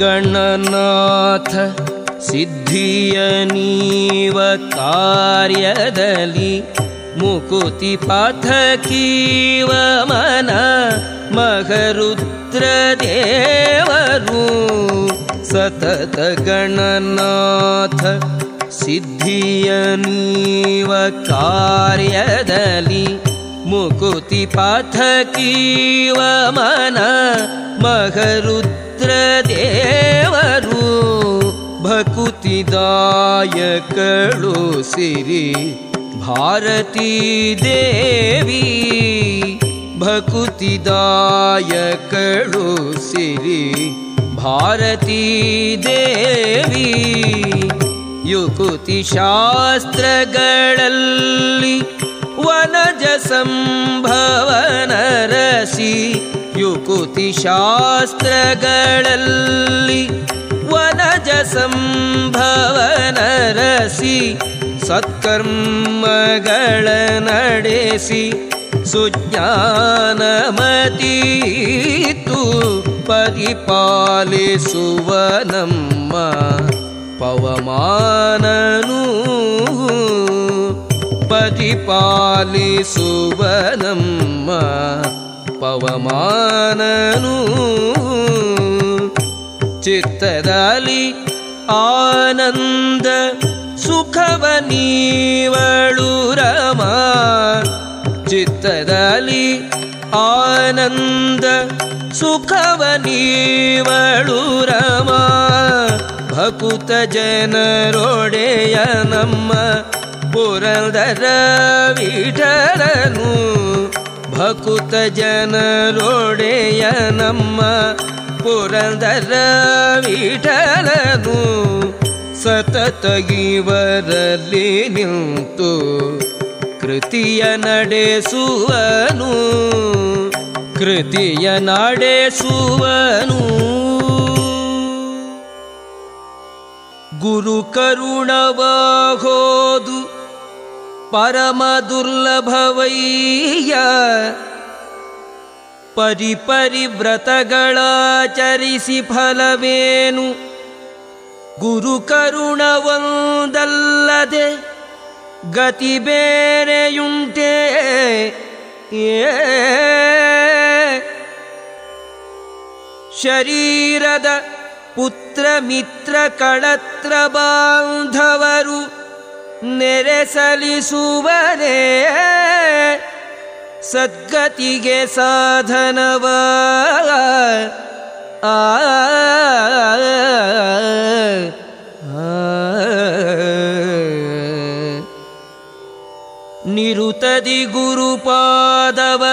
गणनाथ सिद्धियनीव कार्यदलि मुकुतिपाथकीव मन महरुद्रदेवरु सतत गणनाथ सिद्धि मुकुतिपाथकीव मन महरुद्र देवरु भकुतिदाय कडु सिरि भारती देवी भकुतिदाय कडु सिरि भारती देवी युकुतिशास्त्रगळल्लि वनजसम्भवनरसि ಯುಕುತಿ ಶಾಸ್ತ್ರಗಳಲ್ಲಿ ವನಜ ಸಂಭವನ ಸತ್ಕರ್ಮಗಳ ನಡೆಸಿ ಸುಜ್ಞಾನಮತೀತು ಪರಿಪಾಲಿಸುವ ನಮ್ಮ ಪವಮಾನನು ಪರಿಪಾಲಿಸುವ ನಮ್ಮ ಪವಮಾನನು. ಚಿತ್ತದಲ್ಲಿ ಆನಂದ ಸುಖವ ನೀವಳು ರಮ. ಚಿತ್ತದಲ್ಲಿ ಆನಂದ ಸುಖವ ನೀವಳು ರಮ. ಭಕುತ ಜನರೊಡೆಯ ನಮ್ಮ ಪುರಂದರ ವಿಠಲನು. ಭಕುತ ಜನರೊಡೆಯ ನಮ್ಮ ಪುರಂದರ ವಿಠಲನು. ಸತತ ಗೀವರಲ್ಲಿ ನಿಂತು ಕೃತಿಯ ನಡೆಸುವನು. ಕೃತಿಯ ನಡೆಸುವನು. ಗುರು ಪರಮ ದುರ್ಲಭವಯ್ಯ. ಪರಿಪರಿ ವ್ರತಗಳಾಚರಿಸಿ ಫಲವೇನು? ಗುರು ಕರುಣವೊಂದಲ್ಲದೆ ಗತಿ ಬೇರೆಯುಂಟೆ. ಶರೀರದ ಪುತ್ರ ಮಿತ್ರ ಕಳತ್ರ ಬಾಂಧವರು ನೆರೆಸಲಿಸುವರೇ ಸದ್ಗತಿಗೆ ಸಾಧನವ ಆ ನಿರುತದಿ ಗುರುಪಾದವ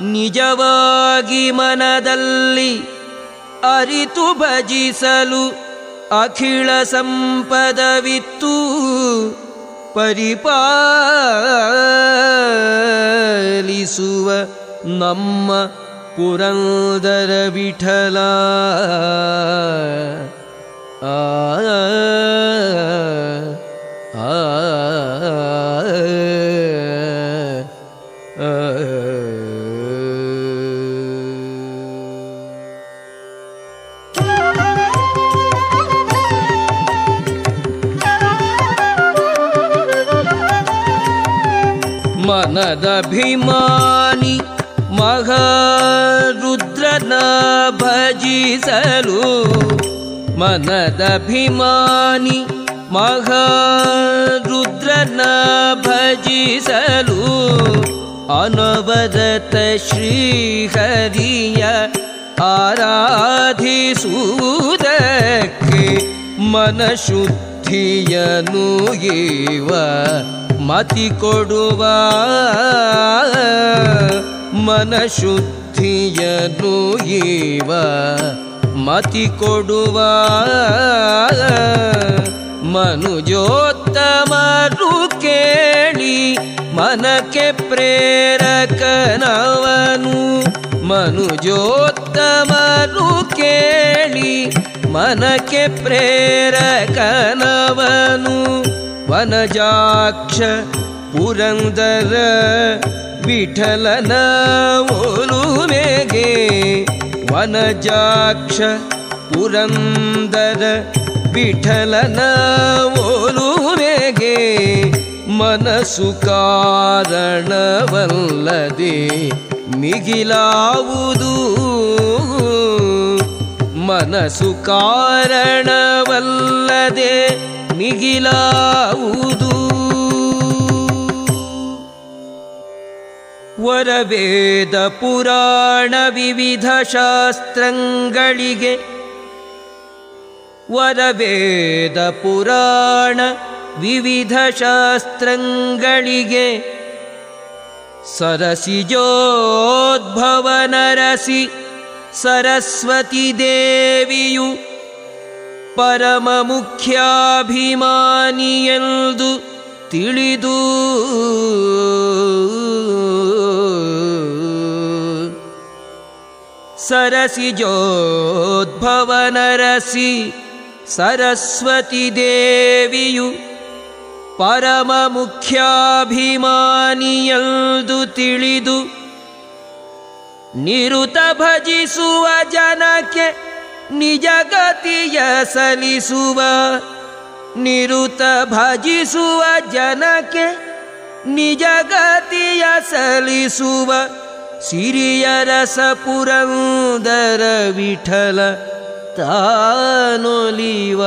ನಿಜವಾಗಿ ಮನದಲ್ಲಿ ಅರಿತು ಭಜಿಸಲು ಅಖಿಳ ಸಂಪದವಿತ್ತು ಪರಿಪಾಲಿಸುವ ನಮ್ಮ ಪುರಂದರ ವಿಠಲ. ಆ भिमानि महुद्र भजिसलु मनदभिमानि मह रुद्र भजिसलु अनुवदत श्रीहरिय आराधिसूदके मनशुद्धियनु एव। ಮತಿ ಕೊಡುವ ಮನಶುದ್ಧಿಯನು ಇವ ಮತಿ ಕೊಡುವ ಮನುಜೋತ್ತಮರು ಕೇಳಿ ಮನಕ್ಕೆ ಪ್ರೇರಕನವನು. ಮನುಜೋತ್ತಮರು ಕೇಳಿ ಮನಕ್ಕೆ ಪ್ರೇರಕನವನು. ವನಜಾಕ್ಷ ಪುರಂದರ ವಿಠಲನ ಒಲುಮೆಗೆ. ವನಜಾಕ್ಷ ಪುರಂದರ ವಿಠಲನ ಓಲುವೆಗೆ ಮನಸ್ಸು ಕಾರಣವಲ್ಲದೆ ಮಿಗಿಲಾವುದು. ಮನಸ್ಸು ಕಾರಣವಲ್ಲದೆ ಮಿಗಿಲಾವುದು ವರವೇದ ಪುರಾಣ ವಿವಿಧ ಶಾಸ್ತ್ರಗಳಿಗೆ ವರವೇದ ಪುರಾಣ ವಿವಿಧ ಶಾಸ್ತ್ರಗಳಿಗೆ ಸರಸಿಜೋದ್ಭವ ನರಸಿ ಸರಸ್ವತಿ ದೇವಿಯು ಪರಮ ಮುಖ್ಯಾಭಿಮಾನಿಯಲ್ದು ತಿಳಿದು ಸರಸಿಜೋದ್ಭವನರಸಿ ಸರಸ್ವತಿ ದೇವಿಯು ಪರಮ ಮುಖ್ಯಾಭಿಮಾನಿಯಲ್ದು ತಿಳಿದು ನಿರುತ ಭಜಿಸುವ ಜನಕ್ಕೆ ನಿಜಗತಿಯ ಸಲಿಸುವ ನಿರುತ ಭಜಿಸುವ ಜನಕ್ಕೆ ನಿಜಗತಿಯ ಸಲಿಸುವ ಸಿರಿಯ ರಸ ಪುರಂದರ ವಿಠಲ ತಾನೊಲಿವ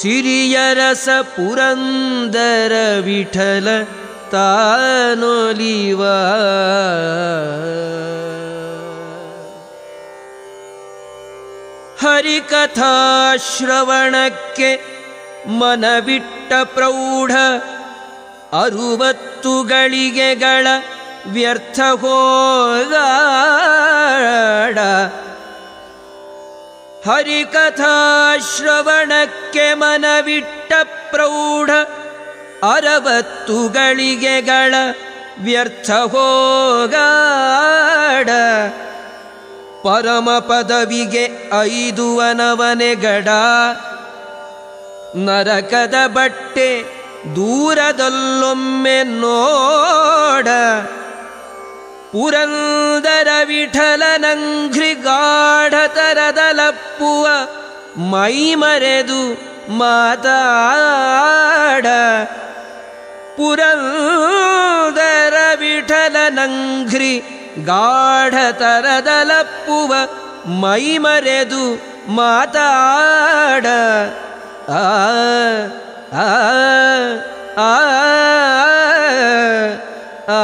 ಸಿರಿಯ ರಸ ಪುರಂದರ ವಿಠಲ ತಾನೊಲಿವ. ಹರಿಕಥಾಶ್ರವಣಕ್ಕೆ ಮನವಿಟ್ಟ ಪ್ರೌಢ ಅರುವತ್ತು ಗಳಿಗೆಗಳ ವ್ಯರ್ಥ ಹೋಗಾಡ. ಹರಿಕಥಾಶ್ರವಣಕ್ಕೆ ಮನವಿಟ್ಟ ಪ್ರೌಢ ಅರವತ್ತು ಗಳಿಗೆಗಳ ವ್ಯರ್ಥ ಹೋಗಾಡ. ಪರಮ ಪದವಿಗೆ ಐದು ವನವನೆಗಡ. ನರಕದ ಬಟ್ಟೆ ದೂರದಲ್ಲೊಮ್ಮೆ ನೋಡ. ಪುರಂದರ ವಿಠಲನಂಘ್ರಿ ಗಾಢತರದಲಪ್ಪುವ ಮೈ ಮರೆದು ಮಾತಾಡ. ಪುರಂದರ ವಿಠಲನಂಘ್ರಿ ಗಾಢತರದಲಪ್ಪುವ ಮೈ ಮರೆದು ಮಾತಾಡ ಆ ಆ ಆ.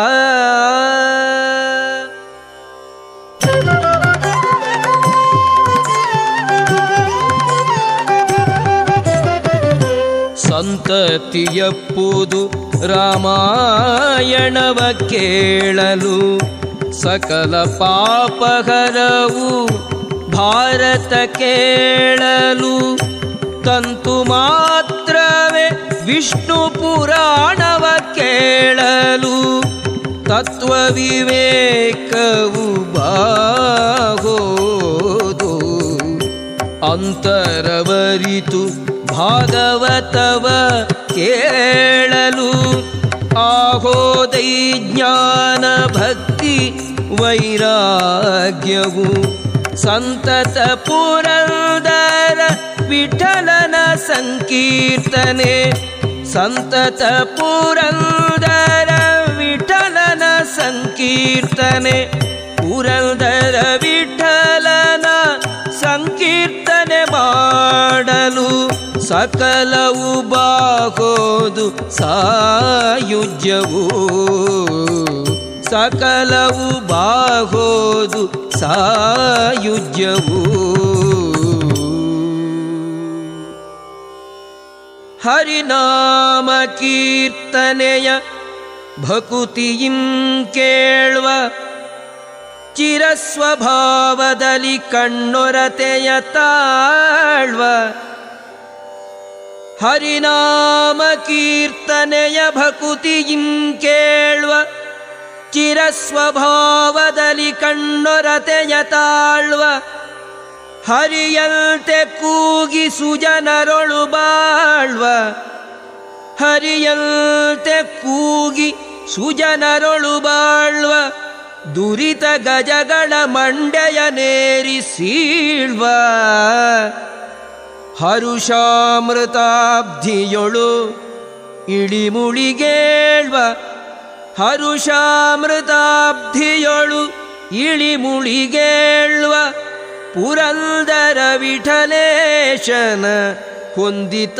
ಸಂತತಿಯಪ್ಪುದು ರಾಮಾಯಣವ ಕೇಳಲು ಸಕಲ ಪಾಪಹರವು ಭಾರತ ಕೇಳಲು ತಂತು ಮಾತ್ರವೇ ವಿಷ್ಣು ಪುರಾಣವ ಕೇಳಲು ತತ್ವ ವಿವೇಕವು ಬಾಗೋದು ಅಂತರವರಿತು ಭಾಗವತವ ಕೇಳಲು ಆಹೋದೈ ಜ್ಞಾನ ಭಕ್ತಿ ವೈರಾಗ್ಯವು ಸಂತತ ಪುರಂದರ ವಿಠಲನ ಸಂಕೀರ್ತನೆ ಸಂತತ ಪುರಂದರ ವಿಠಲನ ಸಂಕೀರ್ತನೆ ಪುರಂದರ ಸಕಲವು ಬಾಗೋದು ಸಾಯುಜ್ಯವು. ಸಕಲವು ಬಾಗೋದು ಸಾಯುಜ್ಯವು. ಹರಿನಾಮ ಕೀರ್ತನೆಯ ಭಕುತಿಯಿಂ ಕೇಳುವ. ಚಿರಸ್ವಭಾವದಲ್ಲಿ ಕಣ್ಣೊರತೆಯ ತಾಳ್ವ. ಹರಿನಾಮ ಕೀರ್ತನೆಯ ಭಕುತಿಯಿಂ ಕೇಳುವ. ಚಿರಸ್ವಭಾವದಲ್ಲಿ ಕಣ್ಣೊರತೆಯ ತಾಳ್ವ. ಹರಿಯಂತೆ ಕೂಗಿ ಸುಜನರೊಳು ಬಾಳ್ವ. ಹರಿಯಂತೆ ಕೂಗಿ ಸುಜನರೊಳು ಬಾಳ್ವ. ದುರಿತ ಗಜಗಳ ಮಂಡೆಯ ಸೀಳ್ವ. ಹರುಷಾಮೃತಾಬ್ಧಿಯೊಳು ಇಳಿಮುಳಿಗೇಳ್ವ ಹರುಷಾಮೃತಾಬ್ಧಿಯೊಳು ಇಳಿಮುಳಿಗೇಳ್ವ ಪುರಂದರ ವಿಠಲೇಶನ ಹೊಂದಿತ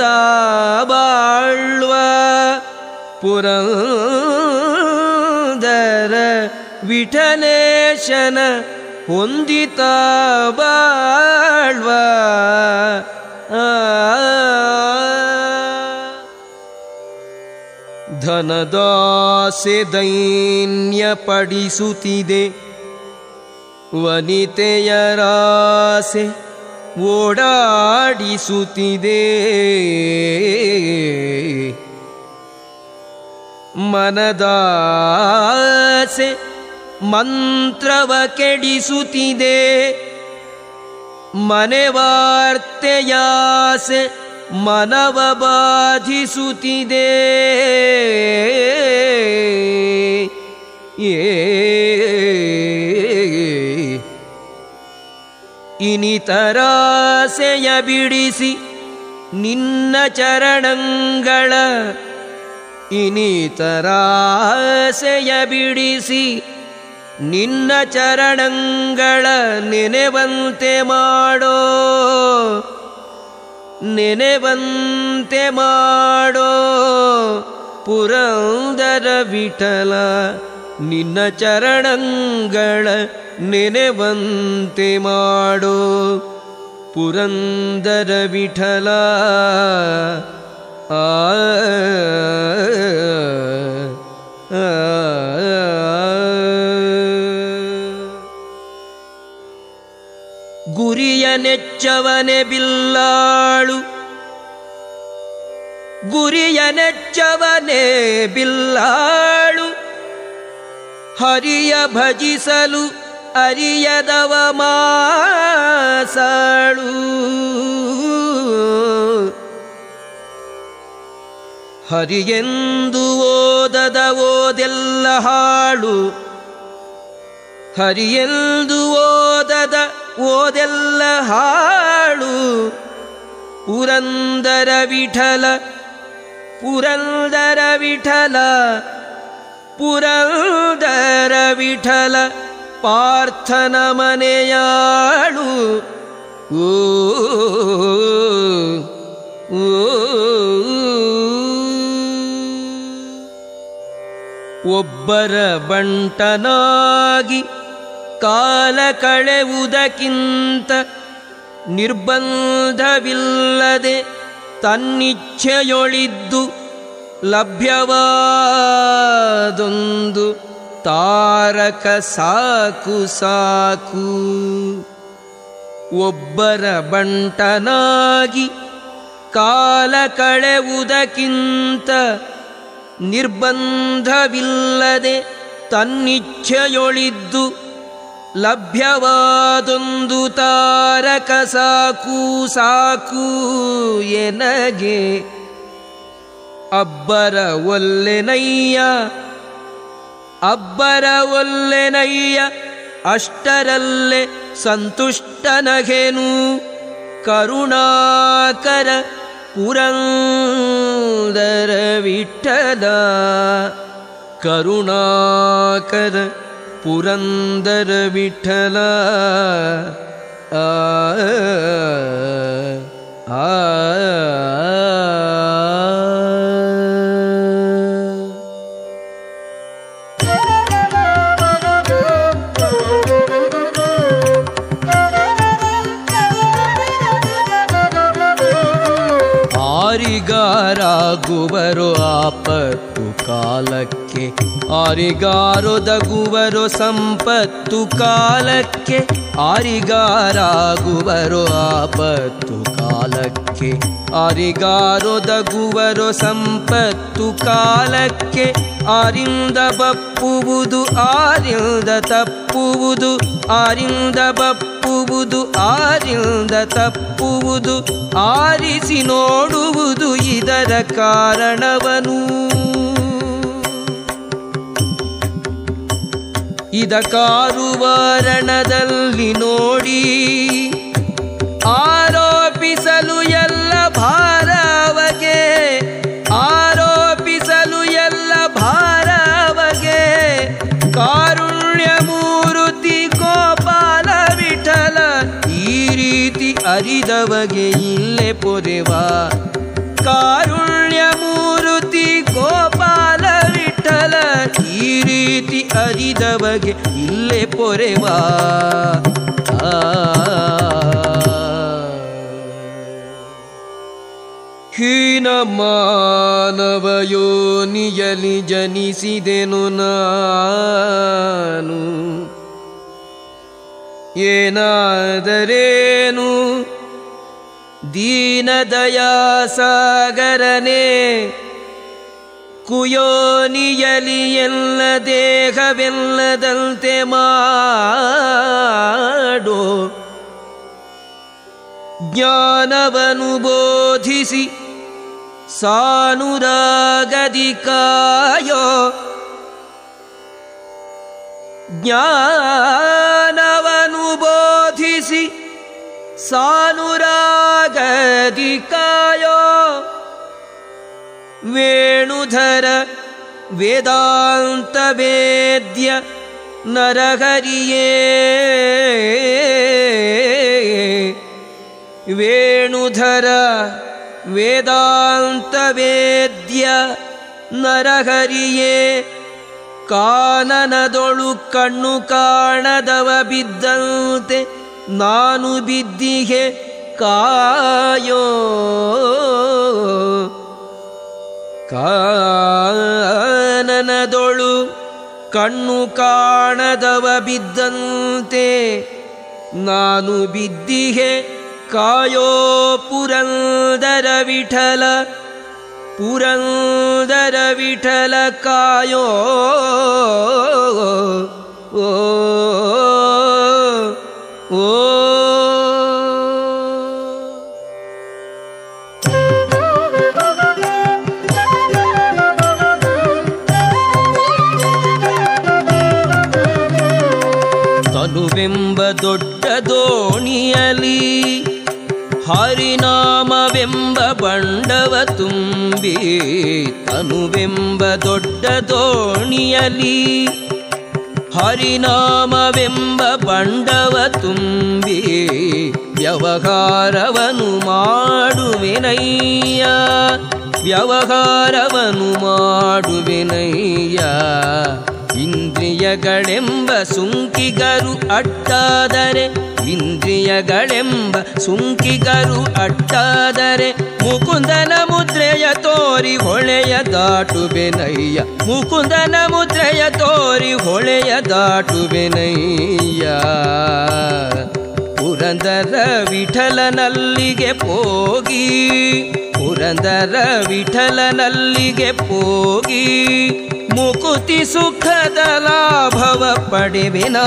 ಬಾಳ್ವ ಪುರಂದರ ವಿಠಲೇಶನ ಹೊಂದಿತ ಬಾಳ್ವ ಧನದಾಸೆ ದೈನ್ಯ ಪಡಿಸುತ್ತಿದೆ ವನಿತೆಯರಾಸೆ ಓಡಾಡಿಸುತ್ತಿದೆ. ಮನದಾಸೆ ಮಂತ್ರವ ಕೆಡಿಸುತ್ತಿದೆ. ಮನೆವಾರ್ತೆಯಾಸೆ ಮನವ ಬಾಧಿಸುತ್ತಿದೆ. ಇನಿತರಾಸೆಯ ಬಿಡಿಸಿ ನಿನ್ನ ಚರಣಂಗಳ ಇನಿತರಾಸೆಯ ಬಿಡಿಸಿ ನಿನ್ನ ಚರಣಂಗಳ ನೆನೆವಂತೆ ಮಾಡೋ ನೆನೆವಂತೆ ಮಾಡೋ ಪುರಂದರ ವಿಠಲ, ನಿನ್ನ ಚರಣಂಗಳ ನೆನೆವಂತೆ ಮಾಡೋ ಪುರಂದರ ವಿಠಲ. ಆ ಗುರಿಯ ನೆಚ್ಚವನೆ ಬಿಲ್ಲಾಳು. ಗುರಿಯ ನೆಚ್ಚವನೆ ಬಿಲ್ಲಾಳು. ಹರಿಯ ಭಜಿಸಲು ಅರಿಯದವ ಮಾಸಾಳು. ಹರಿಯೆಂದು ಓದದ ಓದೆಲ್ಲ ಹಾಳು. ಹರಿಯೆಂದು ಓದದ ಓದೆಲ್ಲ ಹಾಳು. ಪುರಂದರ ವಿಠಲ ಪುರಂದರ ವಿಠಲ ಪುರಂದರ ವಿಠಲ ಪಾರ್ಥನ ಮನೆಯಾಳು. ಓ ಒಬ್ಬರ ಬಂಟನಾಗಿ ಕಾಲ ಕಳೆವುದಕ್ಕಿಂತ ನಿರ್ಬಂಧವಿಲ್ಲದೆ ತನ್ನಿಚ್ಛೆಯೊಳಿದ್ದು ಲಭ್ಯವಾದೊಂದು ತಾರಕ ಸಾಕು ಸಾಕು. ಒಬ್ಬರ ಬಂಟನಾಗಿ ಕಾಲ ಕಳೆವುದಕ್ಕಿಂತ ನಿರ್ಬಂಧವಿಲ್ಲದೆ ತನ್ನಿಚ್ಛೆಯೊಳಿದ್ದು ಲಭ್ಯವಾದೊಂದು ತಾರಕ ಸಾಕು ಸಾಕು ಎನಗೆ. ಅಬ್ಬರ ಒಲ್ಲೆನಯ್ಯ ಅಬ್ಬರ ಒಲ್ಲೆನಯ್ಯ ಅಷ್ಟರಲ್ಲೇ ಸಂತುಷ್ಟನಗೆನು. ಕರುಣಾಕರ ಪುರಂದರ ವಿಠದ ಕರುಣಾಕರ ಪುರಂದರ ವಿಠಲ ಆ ಆ ಆರಿಗಾರಾಗುವರು ಆಪತ್ತು ಕಾಲಕ್ಕೆ. ಆರಿಗಾರೊದಗುವರು ಸಂಪತ್ತು ಕಾಲಕ್ಕೆ. ಆರಿಗಾರಾಗುವರು ಆಪತ್ತು ಕಾಲಕ್ಕೆ. ಆರಿಗಾರೊದಗುವರು ಸಂಪತ್ತು ಕಾಲಕ್ಕೆ. ಆರಿಂದ ಬಪ್ಪುವುದು, ಆರಿಂದ ತಪ್ಪುವುದು. ಆರಿಂದ ಬಪ್ಪುವುದು, ಆರಿಂದ ತಪ್ಪುವುದು. ಆರಿಸಿ ನೋಡುವುದು ಇದರ ಕಾರಣವನು. ಇದ ಕಾರುವಾರಣದಲ್ಲಿ ನೋಡಿ ಆರೋಪಿಸಲು ಎಲ್ಲ ಭಾರವಗೆ, ಆರೋಪಿಸಲು ಎಲ್ಲ ಭಾರವಗೆ, ಕಾರುಣ್ಯ ಮೂರುತಿ ಗೋಪಾಲ ವಿಠಲ ಈ ರೀತಿ ಅರಿದವಗೆ ಇಲ್ಲೇ ಪೊರೆವಾ ಕಾರುಣ್ಯ ಮೂರುತಿ ಗೋಪಾಲ ರೀತಿ ಅರಿದವಗೆ ಇಲ್ಲೇ ಪೊರೆವಾ. ಹೀನ ಮಾನವ ಯೋನಿಯಲಿ ಜನಿಸಿದೆನು ನಾನು. ಏನಾದರೇನು? ದೀನದಯಾ ಸಾಗರನೆ ಕುಯೋನಿಯಲಿ ಎಲ್ಲ ದೇಹವೆಲ್ಲದಂತೆ ಮಾಡು. ಜ್ಞಾನವನು ಬೋಧಿಸಿ ಸಾನುರಾಗದಿ ಕಾಯೋ ಜ್ಞಾನವನು ಬೋಧಿಸಿ ಸಾನುರಾಗದಿ ಕಾಯೋ ವೇಣುಧರ ವೇದಾಂತ ವೇದ್ಯ ನರಹರಿಯೇ ವೇಣುಧರ ವೇದಾಂತ ವೇದ್ಯ ನರಹರಿಯೇ ಕಾನನದೊಳು ಕಣ್ಣು ಕಾಣದವ ಬಿದ್ದಂತೆ ನಾನು ಬಿದ್ದಿಗೆ ಕಾಯೋ ಕಾನನದೊಳು ಕಣ್ಣು ಕಾಣದವ ಬಿದ್ದಂತೆ ನಾನು ಬಿದ್ದಿಗೆ ಕಾಯೋ ಪುರಂದರ ವಿಠಲ ಪುರಂದರ ವಿಠಲ ಕಾಯೋ ಓ ಓ ದೋಣಿಯಲಿ ಹರಿನಾಮವೆಂಬ ಬಂಡವ ತುಂಬಿ ತನುವೆಂಬ ದೊಡ್ಡ ದೋಣಿಯಲಿ ಹರಿನಾಮವೆಂಬ ಬಂಡವ ತುಂಬಿ ವ್ಯವಹಾರವನು ಮಾಡುವೆನಯ್ಯ ವ್ಯವಹಾರವನು ಮಾಡುವೆನಯ್ಯ. ಇಂದ್ರಿಯಗಳೆಂಬ ಸುಂಕಿಗರು ಅಟ್ಟಾದರೆ, ಇಂದ್ರಿಯಗಳೆಂಬ ಸುಂಕಿಗರು ಅಟ್ಟಾದರೆ, ಮುಕುಂದನ ಮುದ್ರೆಯ ತೋರಿ ಹೊಳೆಯ ದಾಟುವೆನಯ್ಯ, ಮುಕುಂದನ ಮುದ್ರೆಯ ತೋರಿ ಹೊಳೆಯ ದಾಟುವೆನಯ್ಯ. ಪುರಂದರ ವಿಠಲನಲ್ಲಿಗೆ ಹೋಗಿ ಪುರಂದರ ವಿಠಲನಲ್ಲಿಗೆ ಹೋಗಿ ಮುಕುತಿ ಸುಖದ ಲಾಭವ ಪಡೆವಿನ,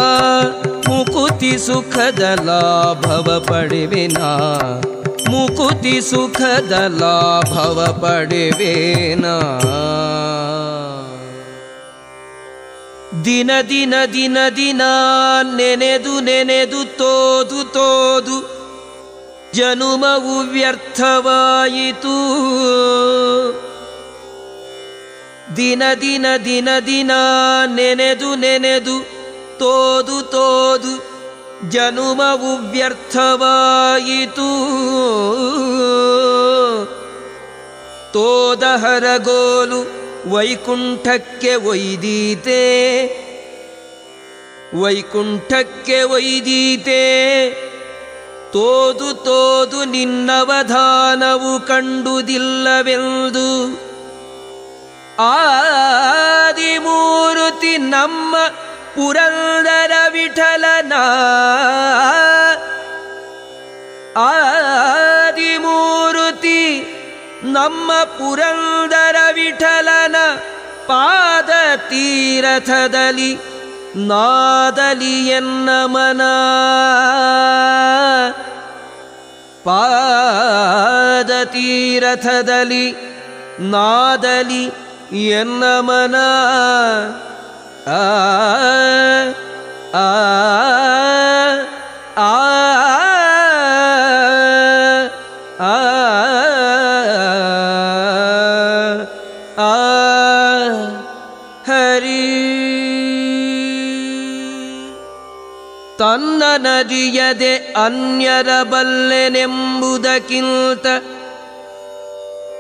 ಮುಕುತಿ ಸುಖದ ಲಾಭವ ಪಡೆವಿನ, ಮುಕುತಿ ಸುಖದ ಲಾಭವ ಪಡೆವೇನ. ದಿನ ದಿನ ದಿನ ದಿನ ನೆನೆದು ನೆನೆದು ತೋದು ತೋದು ಜನುಮವು ವ್ಯರ್ಥವಾಯಿತು. ದಿನ ದಿನ ದಿನ ದಿನ ನೆನೆದು ನೆನೆದು ತೋದು ತೋದು ಜನುಮವು ವ್ಯರ್ಥವಾಯಿತು. ತೋದ ಹರಗೋಲು ವೈಕುಂಠಕ್ಕೆ ಒಯ್ದೀತೆ ವೈಕುಂಠಕ್ಕೆ ಒಯ್ದೀತೆ. ತೋದು ತೋದು ನಿನ್ನವಧಾನವು ಕಂಡುದಿಲ್ಲವೆಂದು ಆದಿಮೂರುತಿ ನಮ್ಮ ಪುರಂದರ ವಿಠಲನ. ಆದಿಮೂರುತಿ ನಮ್ಮ ಪುರಂದರ ವಿಠಲನ ಪಾದ ತೀರಥದಲ್ಲಿ ನಾದಲಿ ಎನ್ನ ಮನ. ಪಾದ ತೀರಥದಲ್ಲಿ ನಾದಲಿ ಎನ್ನ ಮನ ಆ ಆ ಆ ಆ ಆ ಹರಿ ತನ್ನ ನದಿಯದೆ ಅನ್ಯರ ಬಲ್ಲೆನೆಂಬುದಕ್ಕಿಂತ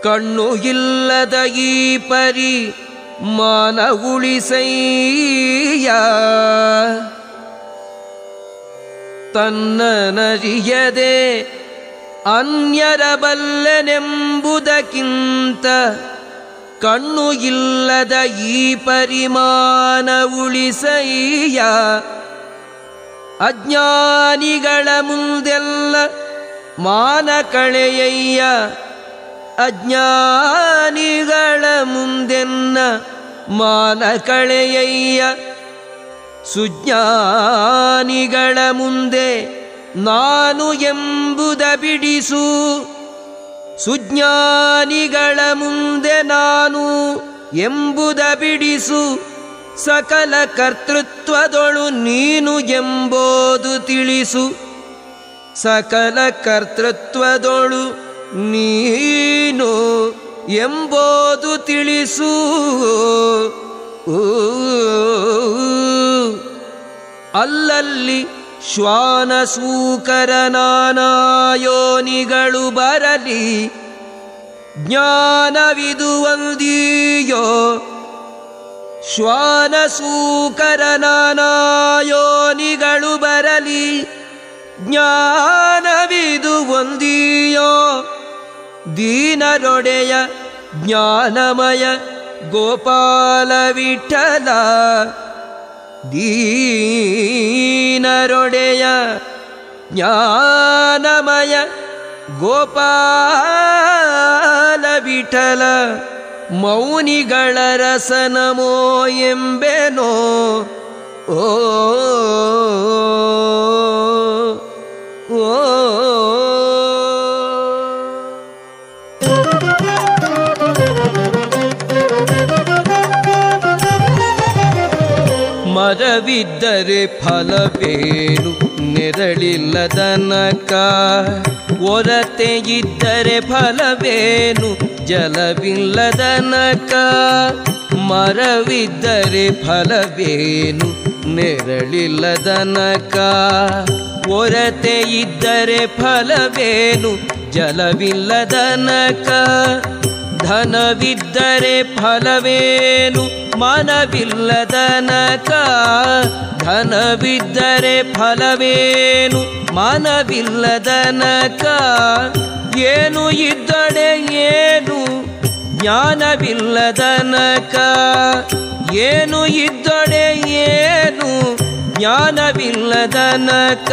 ಕಣ್ಣು ಇಲ್ಲದ ಈ ಪರಿ ಮಾನ ಉಳಿಸಯ್ಯ. ತನ್ನ ನರಿಯದೆ ಅನ್ಯರ ಬಲ್ಲನೆಂಬುದಕ್ಕಿಂತ ಕಣ್ಣು ಇಲ್ಲದ ಈ ಪರಿಮಾನ ಉಳಿಸಯ್ಯ. ಅಜ್ಞಾನಿಗಳ ಮುಂದೆಲ್ಲ ಮಾನ ಕಳೆಯಯ್ಯ. ಅಜ್ಞಾನಿಗಳ ಮುಂದೆನ್ನ ಮಾನ ಕಳೆಯಯ್ಯ. ಸುಜ್ಞಾನಿಗಳ ಮುಂದೆ ನಾನು ಎಂಬುದ ಬಿಡಿಸು. ಸುಜ್ಞಾನಿಗಳ ಮುಂದೆ ನಾನು ಎಂಬುದ ಬಿಡಿಸು. ಸಕಲ ಕರ್ತೃತ್ವದೊಳು ನೀನು ಎಂಬುದು ತಿಳಿಸು. ಸಕಲ ಕರ್ತೃತ್ವದೊಳು ನೀನು ಎಂಬುದು ತಿಳಿಸು. ಅಲ್ಲಲ್ಲಿ ಶ್ವಾನ ನಾನಾಯೋನಿಗಳು ಬರಲಿ. ಜ್ಞಾನವಿದು ಒಂದಿಯೋ. ನಾನಾಯೋನಿಗಳು ಬರಲಿ. ಜ್ಞಾನವಿದು ಒಂದಿಯೋ. ದೀನರೊಡೆಯ ಜ್ಞಾನಮಯ ಗೋಪಾಲ ವಿಠಲ ದೀನರೊಡೆಯ ಜ್ಞಾನಮಯ ಗೋಪಾಲ ವಿಠಲ ಮೌನಿಗಳ ರಸನಮೋ ಎಂಬೆನೋ ಓ ಓ ಮರವಿದ್ದರೆ ಫಲವೇನು? ನೆರಳಿಲ್ಲದನಕ. ಒರತೆ ಇದ್ದರೆ ಫಲವೇನು? ಜಲವಿಲ್ಲದನಕ. ಮರವಿದ್ದರೆ ಫಲವೇನು? ನೆರಳಿಲ್ಲದನಕ. ಒರತೆ ಇದ್ದರೆ ಫಲವೇನು? ಜಲವಿಲ್ಲದನಕ. ಧನವಿದ್ದರೆ ಫಲವೇನು? ಮನವಿಲ್ಲದನಕ ಧನವಿದ್ದರೆ ಫಲವೇನು? ಮನವಿಲ್ಲದನಕ ಏನು ಇದ್ದಡೆ ಏನು? ಜ್ಞಾನವಿಲ್ಲದನಕ ಏನು ಇದ್ದಡೆ ಏನು? ಜ್ಞಾನವಿಲ್ಲದನಕ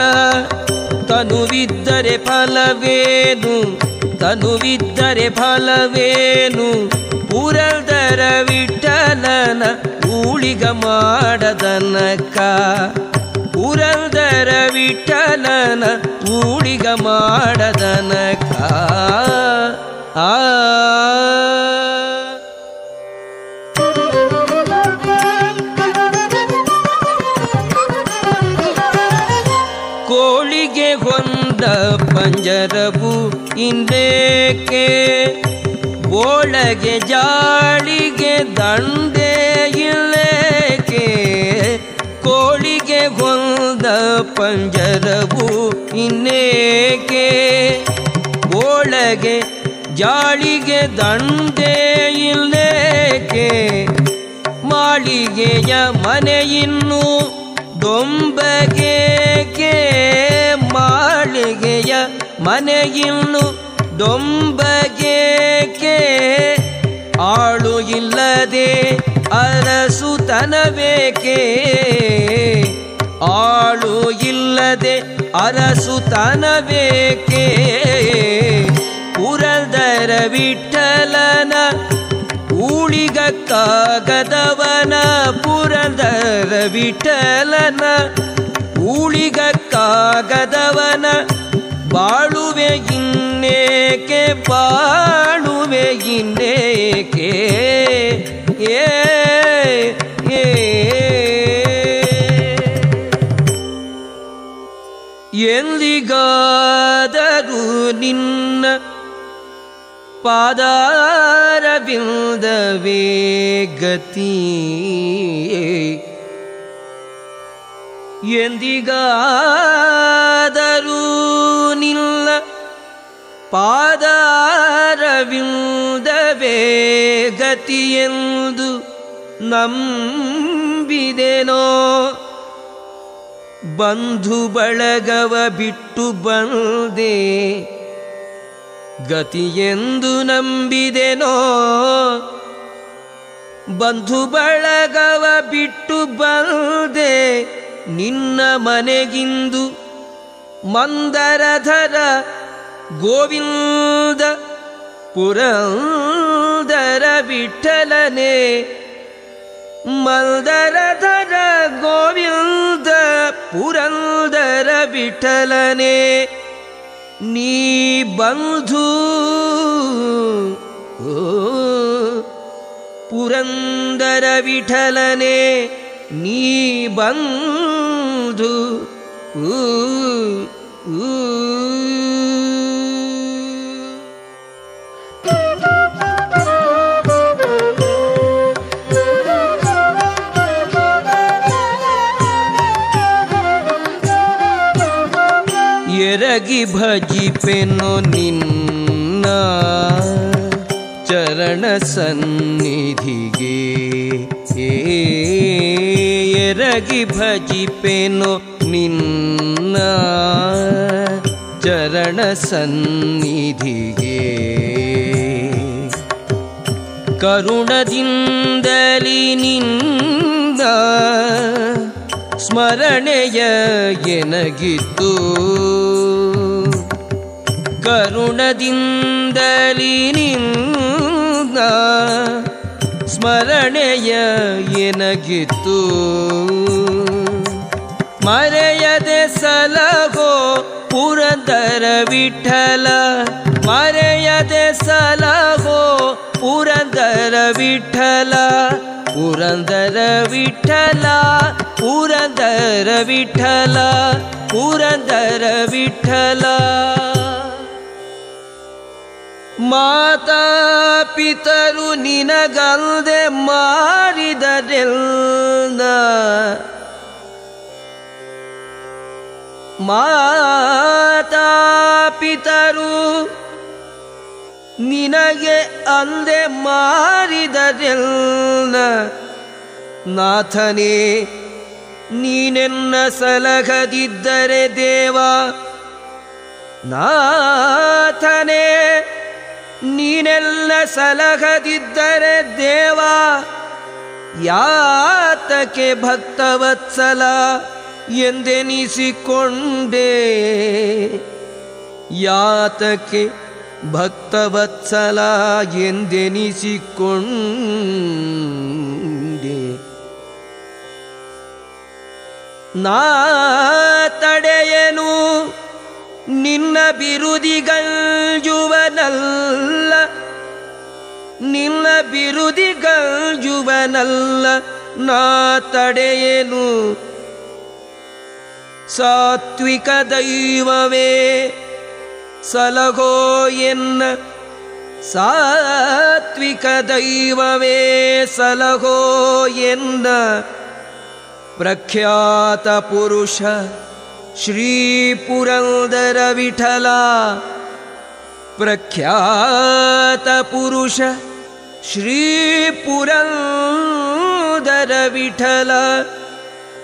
ತನುವಿದ್ದರೆ ಫಲವೇನು? ತನುವಿದ್ದರೆ ಫಲವೇನು? ಪುರದರ ವಿಠಲನ ಊಳಿಗ ಮಾಡದನಕ ಪುರದರ ವಿಠಲನ ಊಳಿಗ ಮಾಡದನಕ ಆ ಪಂಜರವು ಇಂದೇಕೆ ಒಳಗೆ ಜಾಳಿಗೆ ದಂಡೆ ಇಲ್ಲೇಕೆ? ಕೋಳಿಗೆ ಹೊಂದ ಪಂಜರವು ಇನ್ನೇಕೆ? ಒಳಗೆ ಜಾಳಿಗೆ ದಂಡೆ ಇಲ್ಲೇಕೆ? ಮಾಳಿಗೆಯ ಮನೆಯಿನ್ನು ದೊಂಬಗೇಕೆ ಮಾಳಿಗೆಯ ಮನೆಯಿನ್ನು ದೊಂಬಗೇಕೆ ಆಳು ಇಲ್ಲದೆ ಅರಸುತನಬೇಕೆ ಆಳು ಇಲ್ಲದೆ ಅರಸುತನಬೇಕೆ ಪುರದರ ವಿಠಲನ ಊಳಿಗಕ್ಕಾಗದವನ ಪುರದರ ವಿಠಲನ ಊಳಿಗಕ್ಕಾಗದವನ பாடுவே இன்னேக்கே ஏ ಎಂದಿಗಾದಗು ನಿನ್ನ ಪಾದಾರವಿಂದವೇ ಗತಿ ಎಂದಿಗಾದರೂ ನಿಲ್ಲ ಪಾದ ಪಾದಾರವಿಂದವೇ ಗತಿಯೆಂದು ನಂಬಿದೆನೋ? ಬಂಧು ಬಳಗವ ಬಿಟ್ಟು ಬಂದೆ ಗತಿಯೆಂದು ನಂಬಿದೆನೋ? ಬಂಧು ಬಳಗವ ಬಿಟ್ಟು ಬಂದೆ ನಿನ್ನ ಮನೆಗಿಂದು ಮಂದರಧರ ಗೋವಿಂದ ಪುರಂದರ ವಿಠಲನೆ ಮಂದರಧರ ಗೋವಿಂದ ಪುರಂದರ ವಿಠಲನೆ ನೀ ಬಂಧು ಓ ಪುರಂದರ ವಿಠಲನೆ ನೀ ಬಂಧು ಊ, ಎರಗಿ ಭಜಿಪೆನು ನಿನ್ನ ಚರಣ ಸನ್ನಿಧಿಗೆ. ಎರಗಿ ಭಜಿಪೆನು ನಿನ್ನ ಚರಣ ಸನ್ನಿಧಿಗೆ. ಕರುಣದಿಂದಲಿ ನಿಂದ ಸ್ಮರಣೆಯ ಎನಗಿತ್ತು ಕರುಣದಿಂದಲಿ ಸ್ಮರಣೆಯ ಎನಗಿತ್ತು ಮರೆಯದೆ ಸಲಹೋ ಪುರಂದರ ವಿಠಲ, ಮರೆಯದೆ ಸಲಹೋ ಪುರಂದರ ವಿಠಲ ಪುರಂದರ ವಿಠಲ. ಪುರಂದರ ವಿಠಲ ಪುರಂದರ ವಿಠಲ. ಮಾತಾ ಪಿತರು ನಿನಗಲ್ದೆ ಮಾರಿದರೆಲ್ಲ. ಮಾತಾ ಪಿತರು ನಿನಗೆ ಅಲ್ಲದೆ ಮಾರಿದರೆಲ್ಲ. ನಾಥನೇ ನೀನೆನ್ನ ಸಲಹದಿದ್ದರೆ ದೇವ ನಾಥನೇ ನೀನೆಲ್ಲ ಸಲಹದಿದ್ದರೆ ದೇವ ಯಾತಕೆ ಭಕ್ತವತ್ಸಲ ಎಂದೆನಿಸಿಕೊಂಡೆ? ಯಾತಕೆ ಭಕ್ತವತ್ಸಲ ಎಂದೆನಿಸಿಕೊಂಡೆ? ನಾ ತಡೆಯನು ನಿನ್ನ ಬಿರುದಿಗಂಜುವನಲ್ಲ ನಿನ್ನ ಬಿರುದಿಗಂಜುವನಲ್ಲ ನಾ ತಡೆಯನು. ಸಾತ್ವಿಕ ದೈವವೇ ಸಲಹೋ ಎನ್ನ. ಸಾತ್ವಿಕ ದೈವವೇ ಸಲಹೋ ಎನ್ನ. प्रख्यातपुरुष श्रीपुरन्दरविठला प्रख्यातपुरुष श्रीपुरन्दरविठल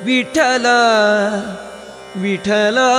विठल विठला।